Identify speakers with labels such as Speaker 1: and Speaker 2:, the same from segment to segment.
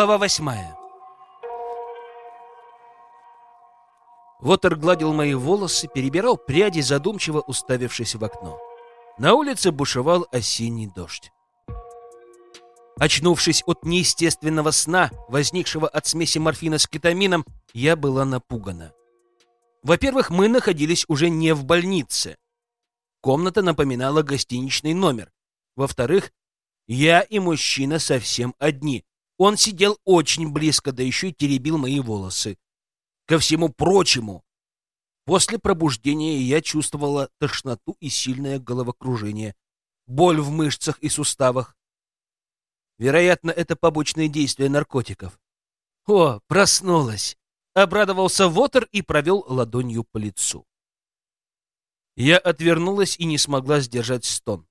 Speaker 1: Глава восьмая. Вотер гладил мои волосы, перебирал пряди, задумчиво уставившись в окно. На улице бушевал осенний дождь. Очнувшись от неестественного сна, возникшего от смеси морфина с кетамином, я была напугана. Во-первых, мы находились уже не в больнице. Комната напоминала гостиничный номер. Во-вторых, я и мужчина совсем одни. Он сидел очень близко, да еще и теребил мои волосы. Ко всему прочему, после пробуждения я чувствовала тошноту и сильное головокружение, боль в мышцах и суставах. Вероятно, это побочные действия наркотиков. О, проснулась! Обрадовался Вотер и провел ладонью по лицу. Я отвернулась и не смогла сдержать стон.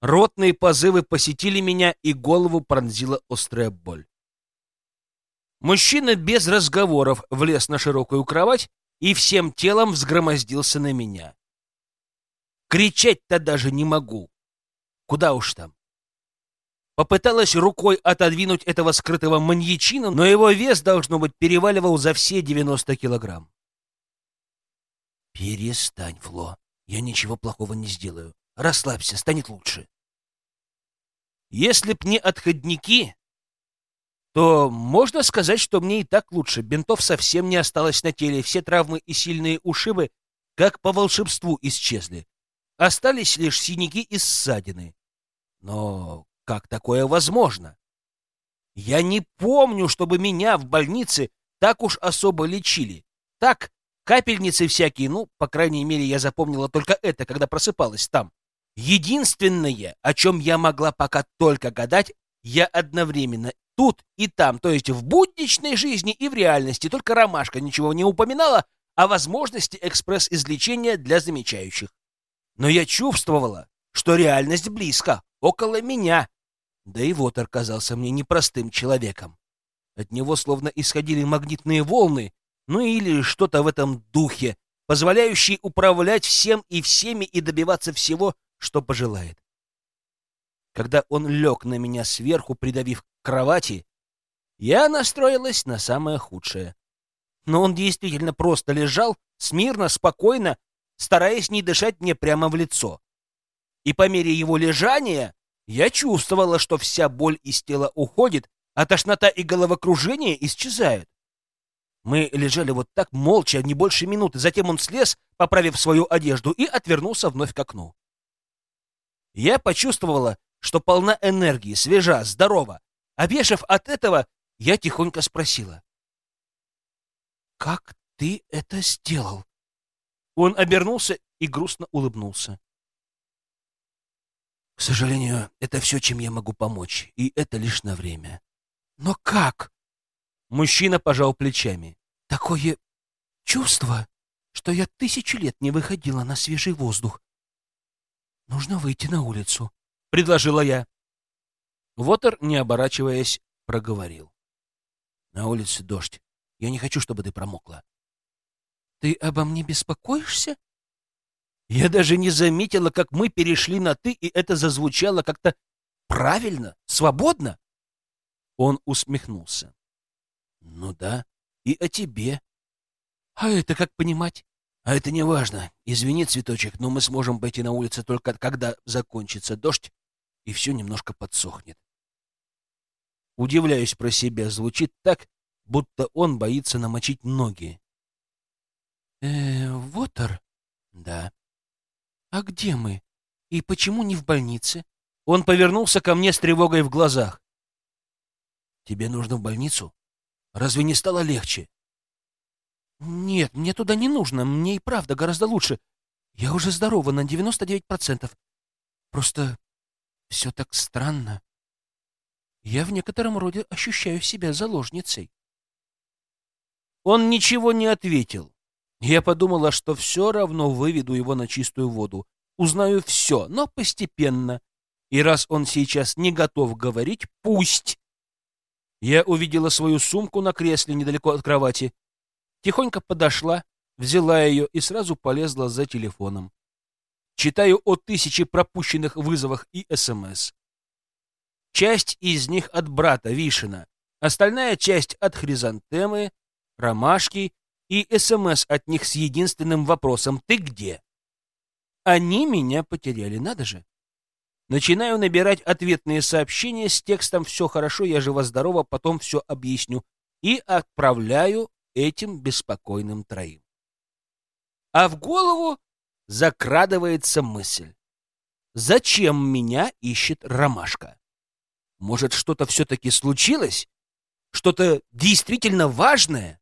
Speaker 1: Ротные позывы посетили меня, и голову пронзила острая боль. Мужчина без разговоров влез на широкую кровать и всем телом взгромоздился на меня. Кричать-то даже не могу. Куда уж там. Попыталась рукой отодвинуть этого скрытого маньячина, но его вес, должно быть, переваливал за все 90 килограмм. «Перестань, Фло. Я ничего плохого не сделаю. Расслабься, станет лучше». Если б не отходники, то можно сказать, что мне и так лучше. Бинтов совсем не осталось на теле, все травмы и сильные ушибы, как по волшебству, исчезли. Остались лишь синяки и ссадины. Но как такое возможно? Я не помню, чтобы меня в больнице так уж особо лечили. Так, капельницы всякие, ну, по крайней мере, я запомнила только это, когда просыпалась там. Единственное, о чем я могла пока только гадать, я одновременно тут и там, то есть в будничной жизни и в реальности, только Ромашка ничего не упоминала о возможности экспресс-излечения для замечающих. Но я чувствовала, что реальность близко, около меня. Да и вот оказался мне непростым человеком. От него словно исходили магнитные волны, ну или что-то в этом духе, позволяющие управлять всем и всеми и добиваться всего, что пожелает. Когда он лег на меня сверху, придавив к кровати, я настроилась на самое худшее. Но он действительно просто лежал, смирно, спокойно, стараясь не дышать мне прямо в лицо. И по мере его лежания я чувствовала, что вся боль из тела уходит, а тошнота и головокружение исчезают. Мы лежали вот так молча, не больше минуты. Затем он слез, поправив свою одежду, и отвернулся вновь к окну. Я почувствовала, что полна энергии, свежа, здорова. Обешав от этого, я тихонько спросила. «Как ты это сделал?» Он обернулся и грустно улыбнулся. «К сожалению, это все, чем я могу помочь, и это лишь на время». «Но как?» Мужчина пожал плечами. «Такое чувство, что я тысячу лет не выходила на свежий воздух. Нужно выйти на улицу. — предложила я. Вотер, не оборачиваясь, проговорил. «На улице дождь. Я не хочу, чтобы ты промокла». «Ты обо мне беспокоишься?» Я даже не заметила, как мы перешли на «ты», и это зазвучало как-то правильно, свободно. Он усмехнулся. «Ну да, и о тебе». «А это как понимать?» «А это не важно. Извини, цветочек, но мы сможем пойти на улицу только когда закончится дождь и все немножко подсохнет. Удивляюсь про себя, звучит так, будто он боится намочить ноги. э Вотер? Да. А где мы? И почему не в больнице? Он повернулся ко мне с тревогой в глазах. Тебе нужно в больницу? Разве не стало легче? Нет, мне туда не нужно, мне и правда гораздо лучше. Я уже здорова на 99%. Просто все так странно. Я в некотором роде ощущаю себя заложницей. Он ничего не ответил. Я подумала, что все равно выведу его на чистую воду. Узнаю все, но постепенно. И раз он сейчас не готов говорить, пусть. Я увидела свою сумку на кресле недалеко от кровати. Тихонько подошла, взяла ее и сразу полезла за телефоном. Читаю о тысяче пропущенных вызовах и СМС. Часть из них от брата Вишина, Остальная часть от хризантемы, ромашки и СМС от них с единственным вопросом «Ты где?». Они меня потеряли, надо же. Начинаю набирать ответные сообщения с текстом «Все хорошо, я жива-здорова, потом все объясню» и отправляю этим беспокойным троим. А в голову закрадывается мысль. Зачем меня ищет ромашка? Может, что-то все-таки случилось? Что-то действительно важное?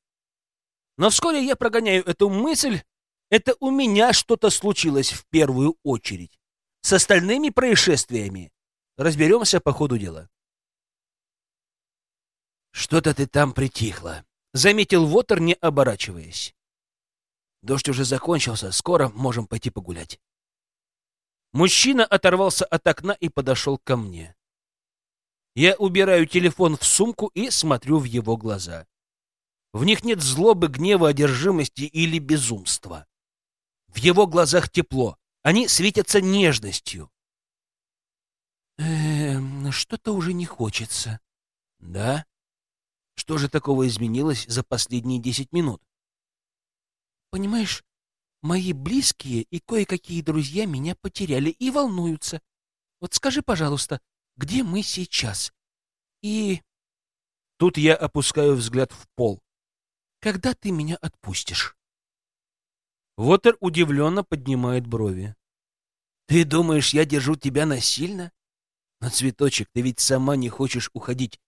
Speaker 1: Но вскоре я прогоняю эту мысль. Это у меня что-то случилось в первую очередь. С остальными происшествиями разберемся по ходу дела. «Что-то ты там притихла», — заметил Вотер, не оборачиваясь. «Дождь уже закончился, скоро можем пойти погулять». Мужчина оторвался от окна и подошел ко мне. Я убираю телефон в сумку и смотрю в его глаза. В них нет злобы, гнева, одержимости или безумства. В его глазах тепло. Они светятся нежностью. Эм, что-то уже не хочется. Да? Что же такого изменилось за последние десять минут? Понимаешь, Мои близкие и кое-какие друзья меня потеряли и волнуются. Вот скажи, пожалуйста, где мы сейчас? И... Тут я опускаю взгляд в пол. Когда ты меня отпустишь? Вотер удивленно поднимает брови. Ты думаешь, я держу тебя насильно? Но, цветочек, ты ведь сама не хочешь уходить.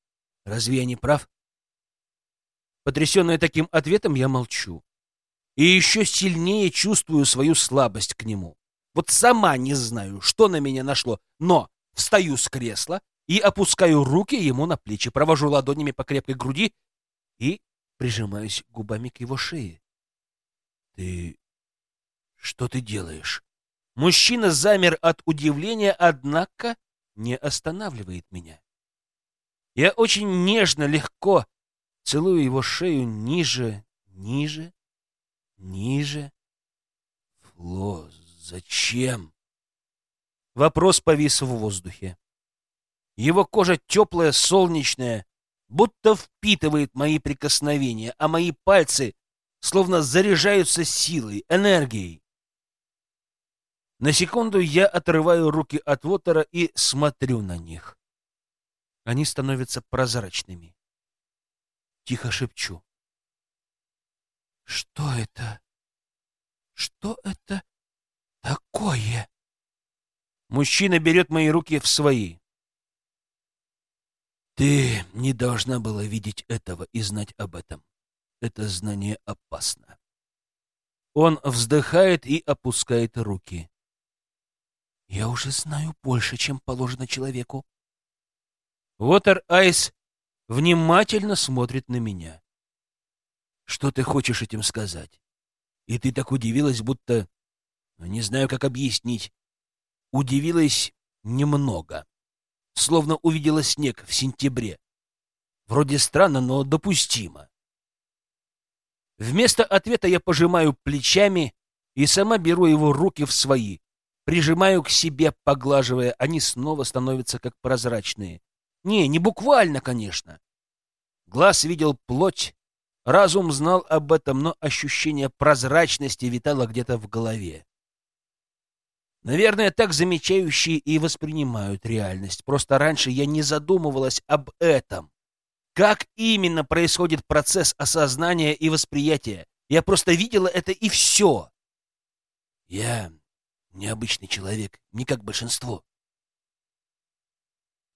Speaker 1: Разве я не прав? Потрясенная таким ответом, я молчу и еще сильнее чувствую свою слабость к нему. Вот сама не знаю, что на меня нашло, но встаю с кресла и опускаю руки ему на плечи, провожу ладонями по крепкой груди и прижимаюсь губами к его шее. «Ты... что ты делаешь?» Мужчина замер от удивления, однако не останавливает меня. Я очень нежно, легко целую его шею ниже, ниже, Ниже? Фло, зачем? Вопрос повис в воздухе. Его кожа теплая, солнечная, будто впитывает мои прикосновения, а мои пальцы словно заряжаются силой, энергией. На секунду я отрываю руки от Вотера и смотрю на них. Они становятся прозрачными. Тихо шепчу. Что это? Что это такое? Мужчина берет мои руки в свои. Ты не должна была видеть этого и знать об этом. Это знание опасно. Он вздыхает и опускает руки. Я уже знаю больше, чем положено человеку. Вотер Айс внимательно смотрит на меня. Что ты хочешь этим сказать? И ты так удивилась, будто... Ну, не знаю, как объяснить. Удивилась немного. Словно увидела снег в сентябре. Вроде странно, но допустимо. Вместо ответа я пожимаю плечами и сама беру его руки в свои. Прижимаю к себе, поглаживая. Они снова становятся как прозрачные. Не, не буквально, конечно. Глаз видел плоть, Разум знал об этом, но ощущение прозрачности витало где-то в голове. Наверное, так замечающие и воспринимают реальность. Просто раньше я не задумывалась об этом. Как именно происходит процесс осознания и восприятия? Я просто видела это и все. Я необычный человек, не как большинство.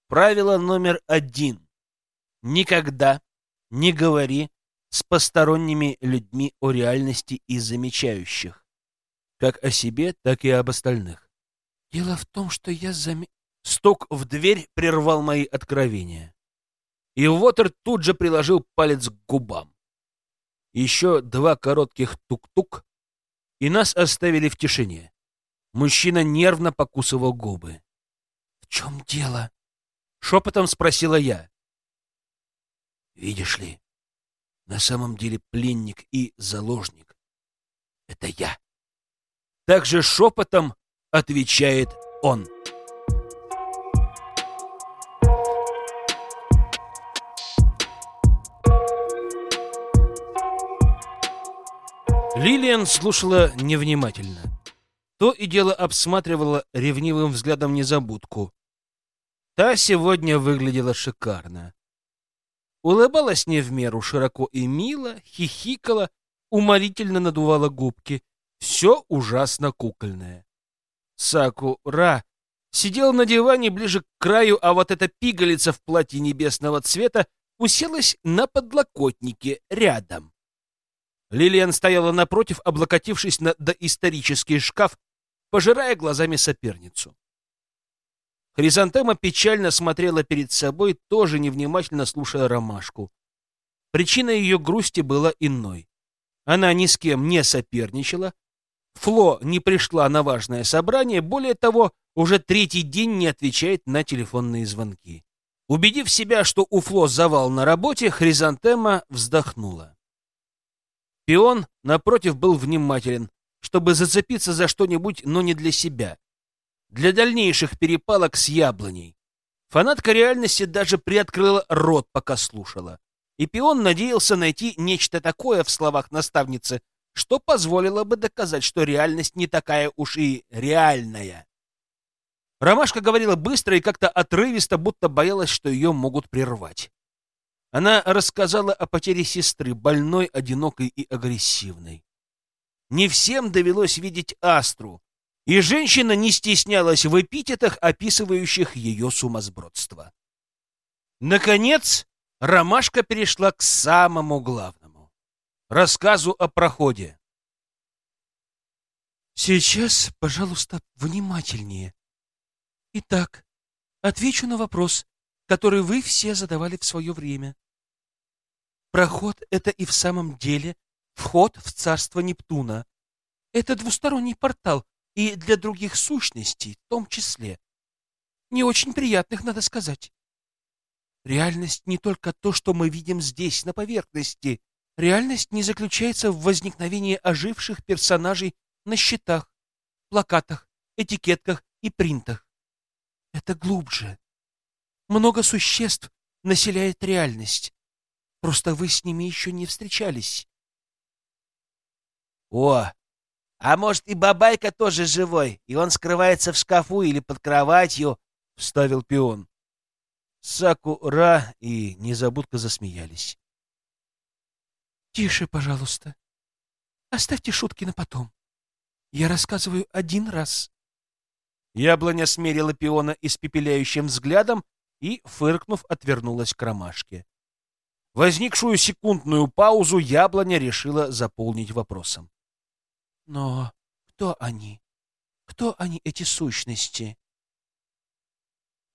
Speaker 1: Правило номер один. Никогда не говори с посторонними людьми о реальности и замечающих, как о себе, так и об остальных. Дело в том, что я заме... Стук в дверь прервал мои откровения. И Уотер тут же приложил палец к губам. Еще два коротких тук-тук, и нас оставили в тишине. Мужчина нервно покусывал губы. — В чем дело? — Шепотом спросила я. «Видишь ли, на самом деле пленник и заложник — это я». Также шепотом отвечает он. Лилиан слушала невнимательно. То и дело обсматривала ревнивым взглядом незабудку, Та сегодня выглядела шикарно. Улыбалась не в меру широко и мило, хихикала, уморительно надувала губки. Все ужасно кукольное. Саку-ра сидел на диване ближе к краю, а вот эта пигалица в платье небесного цвета уселась на подлокотнике рядом. Лилиан стояла напротив, облокотившись на доисторический шкаф, пожирая глазами соперницу. Хризантема печально смотрела перед собой, тоже невнимательно слушая ромашку. Причина ее грусти была иной. Она ни с кем не соперничала, Фло не пришла на важное собрание, более того, уже третий день не отвечает на телефонные звонки. Убедив себя, что у Фло завал на работе, Хризантема вздохнула. Пион, напротив, был внимателен, чтобы зацепиться за что-нибудь, но не для себя. Для дальнейших перепалок с яблоней. Фанатка реальности даже приоткрыла рот, пока слушала. И Пион надеялся найти нечто такое в словах наставницы, что позволило бы доказать, что реальность не такая уж и реальная. Ромашка говорила быстро и как-то отрывисто, будто боялась, что ее могут прервать. Она рассказала о потере сестры, больной, одинокой и агрессивной. Не всем довелось видеть Астру, и женщина не стеснялась в эпитетах, описывающих ее сумасбродство. Наконец, Ромашка перешла к самому главному — рассказу о проходе.
Speaker 2: Сейчас, пожалуйста, внимательнее. Итак, отвечу на вопрос, который вы все задавали в свое время. Проход — это и в самом деле вход в царство Нептуна. Это двусторонний портал, и для других сущностей в том числе. Не очень приятных, надо сказать. Реальность не только то, что мы видим здесь, на поверхности. Реальность не заключается в возникновении оживших персонажей на счетах, плакатах, этикетках и принтах. Это глубже. Много существ населяет реальность. Просто вы с ними еще не встречались.
Speaker 3: О, а может и Бабайка тоже живой, и он скрывается в шкафу или под кроватью, — вставил пион.
Speaker 1: Саку-Ра и Незабудка засмеялись.
Speaker 2: «Тише, пожалуйста. Оставьте шутки на потом. Я рассказываю один раз».
Speaker 1: Яблоня смерила пиона испепеляющим взглядом и, фыркнув, отвернулась к ромашке. Возникшую секундную паузу яблоня решила заполнить вопросом.
Speaker 2: Но кто они? Кто они, эти сущности?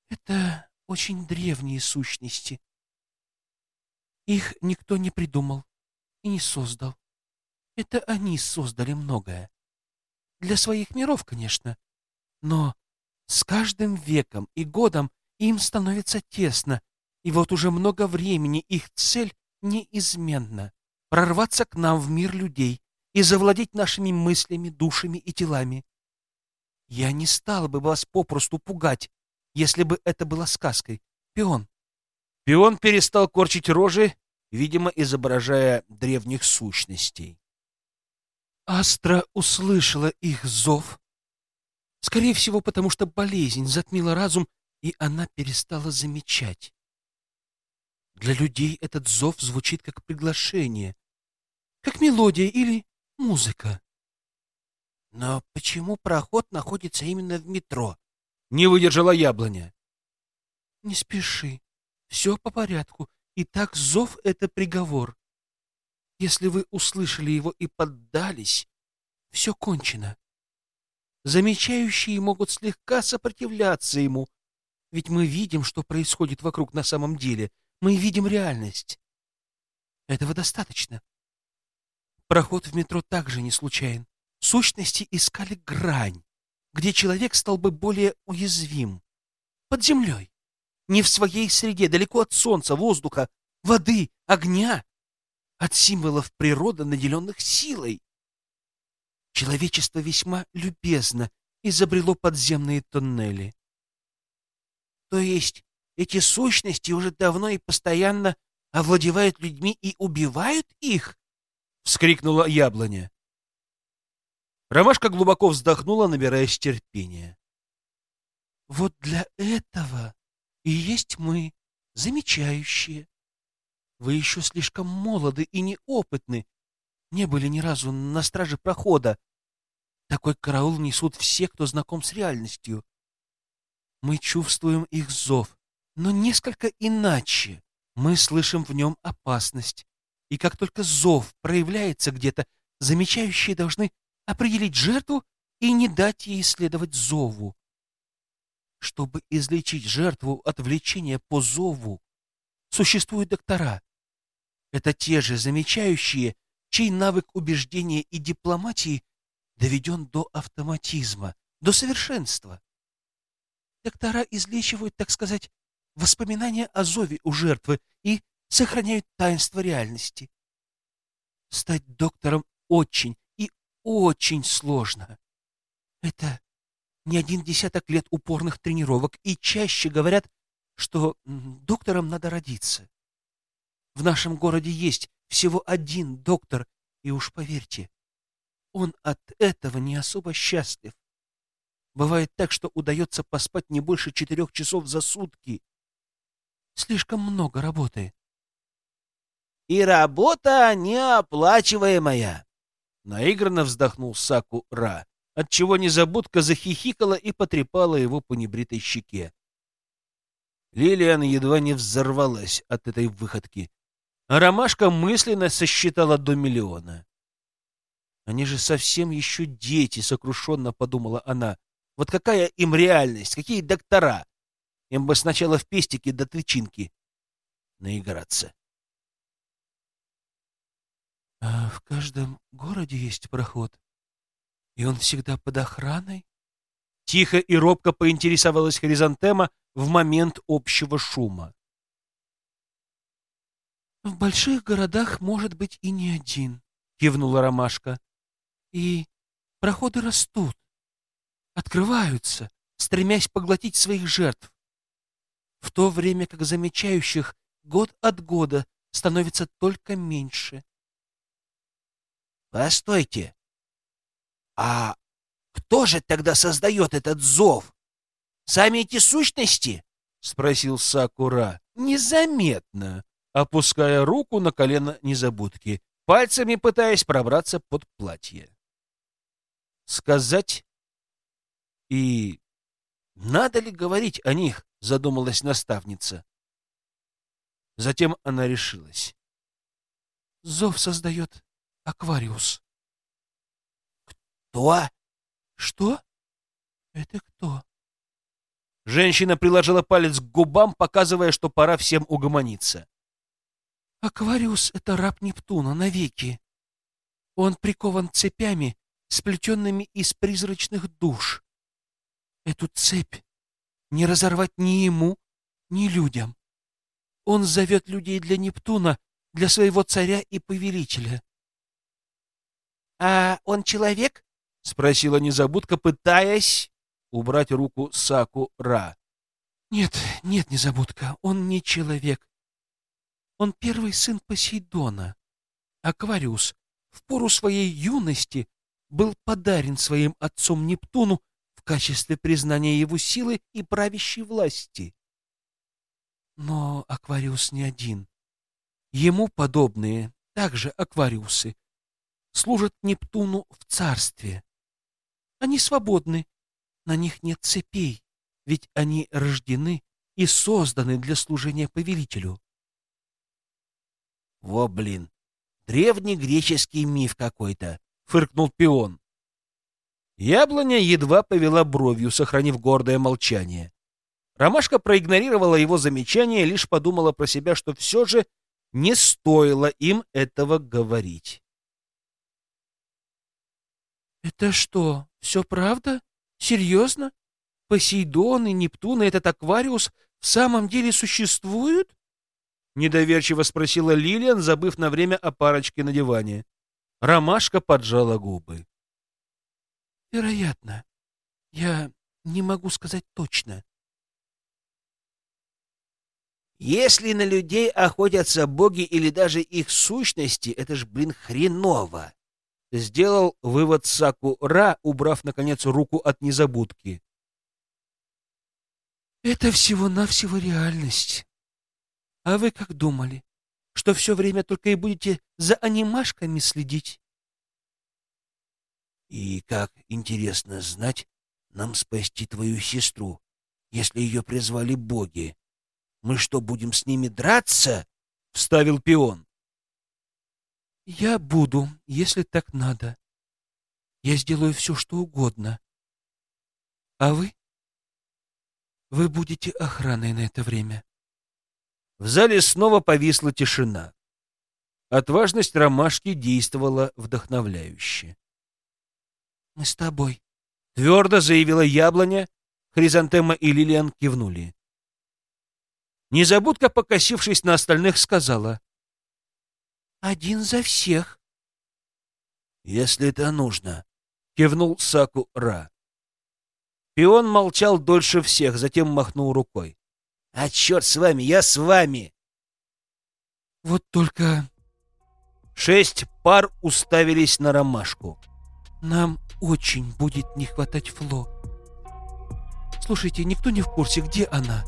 Speaker 2: Это очень древние сущности. Их никто не придумал и не создал. Это они создали многое. Для своих миров, конечно. Но с каждым веком и годом им становится тесно, и вот уже много времени их цель неизменна — прорваться к нам в мир людей и завладеть нашими мыслями, душами и телами. Я не стала бы вас попросту пугать, если бы это было сказкой. Пион.
Speaker 1: Пион перестал корчить рожи, видимо, изображая древних сущностей.
Speaker 2: Астра услышала их зов. Скорее всего, потому что болезнь затмила разум, и она перестала замечать. Для людей этот зов звучит как приглашение, как мелодия или музыка.
Speaker 3: Но почему проход находится именно в метро?
Speaker 1: Не выдержала яблоня.
Speaker 2: Не спеши. Все по порядку. Итак, зов — это приговор. Если вы услышали его и поддались, все кончено. Замечающие могут слегка сопротивляться ему, ведь мы видим, что происходит вокруг на самом деле. Мы видим реальность. Этого достаточно. Проход в метро также не случайен. Сущности искали грань, где человек стал бы более уязвим. Под землей. Не в своей среде, далеко от солнца, воздуха, воды, огня. От символов природы, наделенных силой. Человечество весьма любезно изобрело подземные тоннели. То есть эти сущности уже давно и постоянно овладевают людьми и убивают их?
Speaker 1: — вскрикнула яблоня. Ромашка глубоко вздохнула, набираясь терпения.
Speaker 2: Вот для этого и есть мы, замечающие. Вы еще слишком молоды и неопытны, не были ни разу на страже прохода. Такой караул несут все, кто знаком с реальностью. Мы чувствуем их зов, но несколько иначе. Мы слышим в нем опасность. И как только зов проявляется где-то, замечающие должны определить жертву и не дать ей следовать зову. Чтобы излечить жертву от влечения по зову, существуют доктора. Это те же замечающие, чей навык убеждения и дипломатии доведен до автоматизма, до совершенства. Доктора излечивают, так сказать, воспоминания о зове у жертвы и сохраняют таинство реальности. Стать доктором очень и очень сложно. Это не один десяток лет упорных тренировок, и чаще говорят, что доктором надо родиться. В нашем городе есть всего один доктор, и уж поверьте, он от этого не особо счастлив. Бывает так, что удается поспать не больше четырех часов за сутки. Слишком много работы.
Speaker 3: И работа неоплачиваемая. Наигранно вздохнул Саку Ра, отчего незабудка захихикала и потрепала его по небритой щеке. Лилиан едва не взорвалась от этой выходки, а Ромашка мысленно сосчитала до миллиона. «Они же совсем еще дети», — сокрушенно подумала она. «Вот какая им реальность, какие доктора? Им бы сначала в пестике до тычинки наиграться».
Speaker 2: «А в каждом городе есть проход, и он всегда под охраной?»
Speaker 1: Тихо и робко поинтересовалась Хризантема в момент общего шума.
Speaker 2: В больших городах может быть и не один, кивнула Ромашка. И проходы растут, открываются, стремясь поглотить своих жертв. В то время как замечающих год от года становится только меньше.
Speaker 3: Постойте. А кто же тогда создает этот зов? Сами эти сущности? спросил Сакура.
Speaker 1: Незаметно, опуская руку на колено незабудки, пальцами пытаясь пробраться под платье. Сказать и надо ли говорить о них, задумалась наставница. Затем она решилась.
Speaker 2: Зов создает Аквариус.
Speaker 3: Кто?
Speaker 2: Что? Это кто?
Speaker 1: Женщина приложила палец к губам, показывая, что пора всем угомониться.
Speaker 2: Аквариус — это раб Нептуна навеки. Он прикован цепями, сплетенными из призрачных душ. Эту цепь не разорвать ни ему, ни людям. Он зовет людей для Нептуна, для своего царя и повелителя.
Speaker 3: — А он человек? — спросила незабудка, пытаясь убрать руку Саку Ра.
Speaker 2: — Нет, нет, незабудка, он не человек. Он первый сын Посейдона. Аквариус в пору своей юности был подарен своим отцом Нептуну в качестве признания его силы и правящей власти. Но Аквариус не один. Ему подобные, также Аквариусы, служат Нептуну в царстве. Они свободны, на них нет цепей, ведь они рождены и созданы для служения повелителю.
Speaker 3: Во, блин, древнегреческий миф какой-то, фыркнул пион.
Speaker 1: Яблоня едва повела бровью, сохранив гордое молчание. Ромашка проигнорировала его замечание, лишь подумала про себя, что все же не стоило им этого говорить.
Speaker 2: «Это что, все правда? Серьезно? Посейдон и Нептун и этот Аквариус в самом деле существуют?»
Speaker 1: Недоверчиво спросила Лилиан, забыв на время о парочке на диване. Ромашка поджала губы.
Speaker 2: Вероятно. Я не могу сказать точно.
Speaker 3: Если на людей охотятся боги или даже их сущности, это ж, блин, хреново. Сделал вывод Саку Ра, убрав, наконец, руку от незабудки.
Speaker 2: Это всего-навсего реальность. А вы как думали, что все время только и будете за анимашками следить?
Speaker 3: И как интересно знать, нам спасти твою сестру, если ее призвали боги. Мы что, будем с ними драться? — вставил пион.
Speaker 2: Я буду, если так надо. Я сделаю все, что угодно. А вы? Вы будете охраной на это время.
Speaker 3: В зале снова повисла тишина. Отважность ромашки действовала вдохновляюще.
Speaker 2: «Мы с тобой», —
Speaker 3: твердо заявила яблоня. Хризантема и Лилиан кивнули. Незабудка, покосившись на остальных, сказала.
Speaker 2: «Один за всех».
Speaker 3: «Если это нужно», — кивнул Саку Ра. Пион молчал дольше всех, затем махнул рукой. «А черт с вами, я с вами!»
Speaker 2: «Вот только...»
Speaker 3: Шесть пар уставились на ромашку.
Speaker 2: «Нам очень будет не хватать Фло. Слушайте, никто не в курсе, где она?»